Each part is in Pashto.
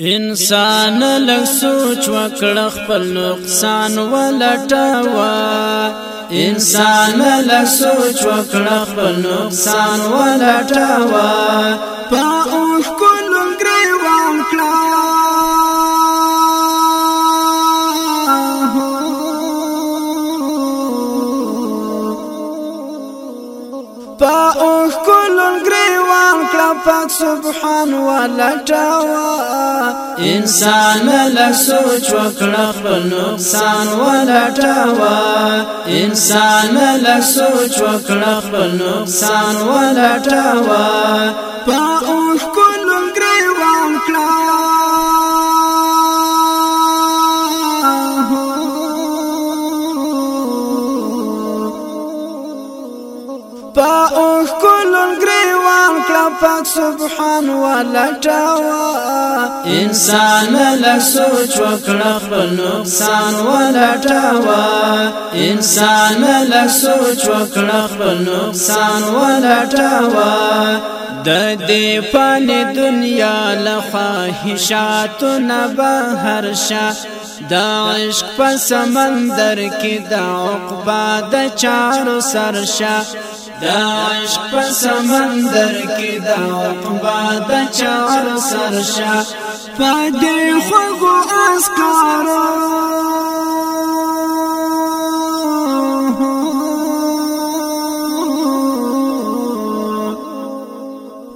انسان لږ سوچ وکړه خپل نقصان ولټاوه انسان لږ سوچ وکړه خپل نقصان ولټاوه په اوښ پاک سبحان ولټاوا انسان له سوچ وکړه خپل نقصان ولټاوا انسان له سوچ وکړه خپل نقصان ولټاوا په اون کولم ګریوان کړه pa un colon gre روان کړه پاک سبحان والا ټاوا انسان لک سوچ وکړه خپل نقصان والا ټاوا انسان لک سوچ وکړه خپل نقصان والا ټاوا د دې فانی دنیا له خواهشات نه بهر شه د عشق په سمندر کې د عقبا د چارو سر شه دا عشق په سمندر کې دا عقبا د چار سرشا پدې خوغو اسکارو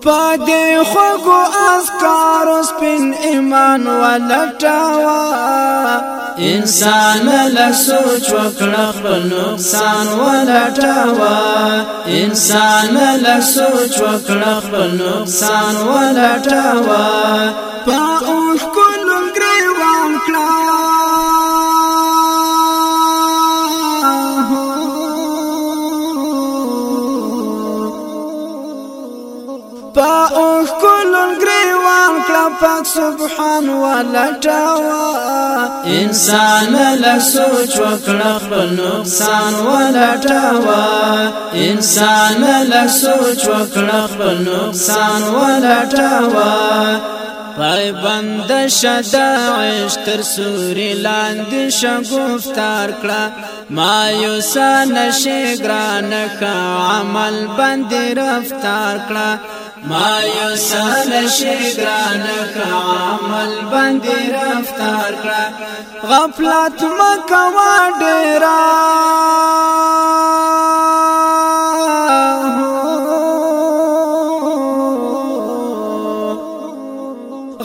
پدې خوغو اسکارو سپین ایمان ولټاوه انسان ملک سوچ وکړه خپل نقصان ولټاوه انسان ملک سوچ وکړه خپل نقصان ولټاوه په اوښ پاک سبحان والا ټاوا انسان له سوچ وکړه خپل نقصان والا ټاوا انسان له سوچ وکړه خپل نقصان والا ټاوا پای بند شدا عشتر سوری لاند شگفتار کړه مایوس نشه ګران کا عمل بند رفتار کړه ما یو سال شگران کا عمل بند رفتار کرا غفلت مکوا ڈیرا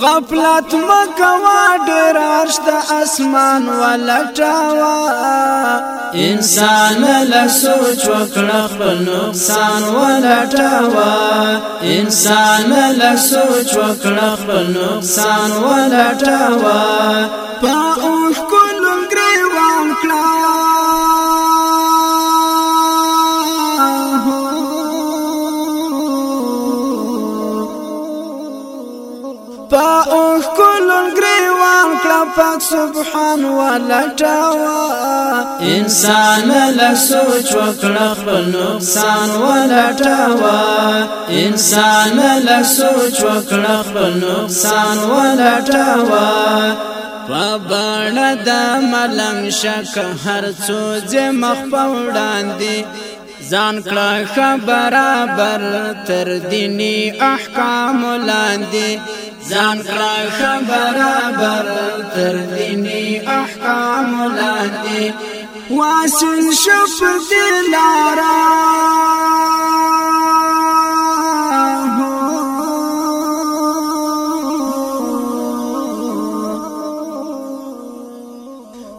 غفلت مکوا ډیر ارش د اسمان ولټاوا انسان مل سوچ وکړه خپل نقصان ولټاوه انسان مل سوچ وکړه خپل نقصان ولټاوه په اوښ کولم ګریوان کړه په اوښ کولم ګریوان کړه پاک سبحان ولټاوه انسان له سوچ وکړه خپل نقصان ولټاوه انسان له سوچ وکړه خپل نقصان ولټاوه پبړ د ملنګ شک هر څو زمخ پوړاندې ځان کړه خبرابر تر دینی احکام لاندې ځان کړه خبرابر تر دینی احکام لاندې واسن شپ دلارا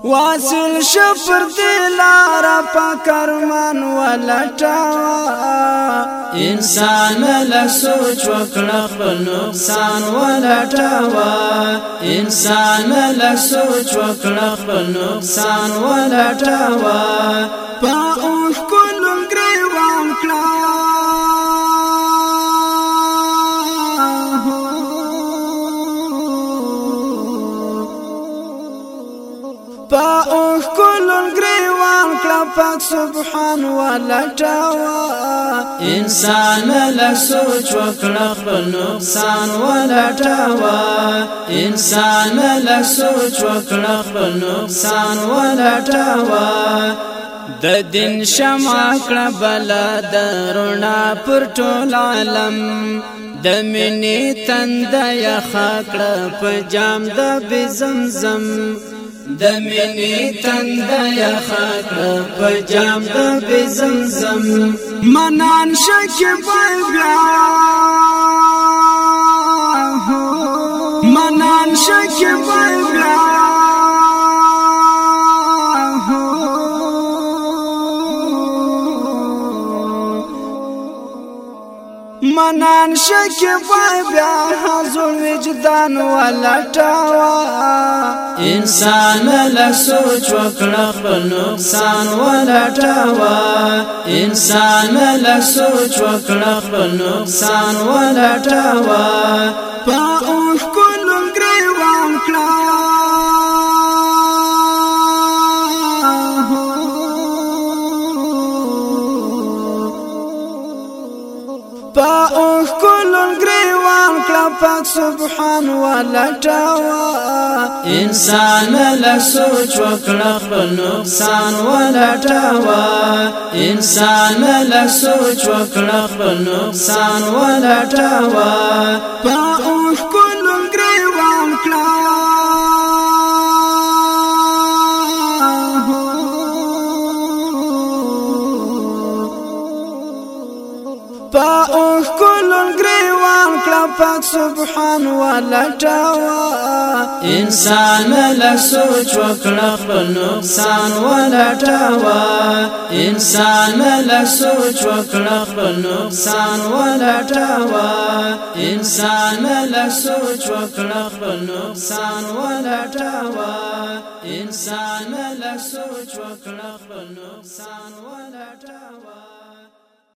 واصل شفر دلار په کرمان ولټا انسان له سوچ وکړه خپل نقصان ولټا انسان له سوچ وکړه خپل نقصان ولټا په پاک سبحان ولټاوا انسان له سوچ وکړه خپل نقصان ولټاوا انسان له سوچ وکړه خپل نقصان ولټاوا د دین شمع کړه بل د رڼا پر ټول عالم د منی تند یا خاکړه په جام د بزمزم د منی تند یا خاطر په جام د زمزم منان شکه بیا منان شکیبا بیا حضور وجدان ولټاوا انسان له سوچ وکړه خپل نقصان ولټاوا انسان له سوچ وکړه خپل نقصان ولټاوا په پاک سبحان والا ټاوا انسان له سوچ وکړه خپل نقصان والا ټاوا انسان له سوچ وکړه خپل نقصان والا ټاوا پاک پاک سبحان والا ولټاوا انسان لسو سوچ خپل نقصان والا ولټاوا انسان لسو سوچ خپل نقصان والا ولټاوا انسان لسو سوچ خپل نقصان والا ولټاوا انسان لسو سوچ خپل نقصان والا ولټاوا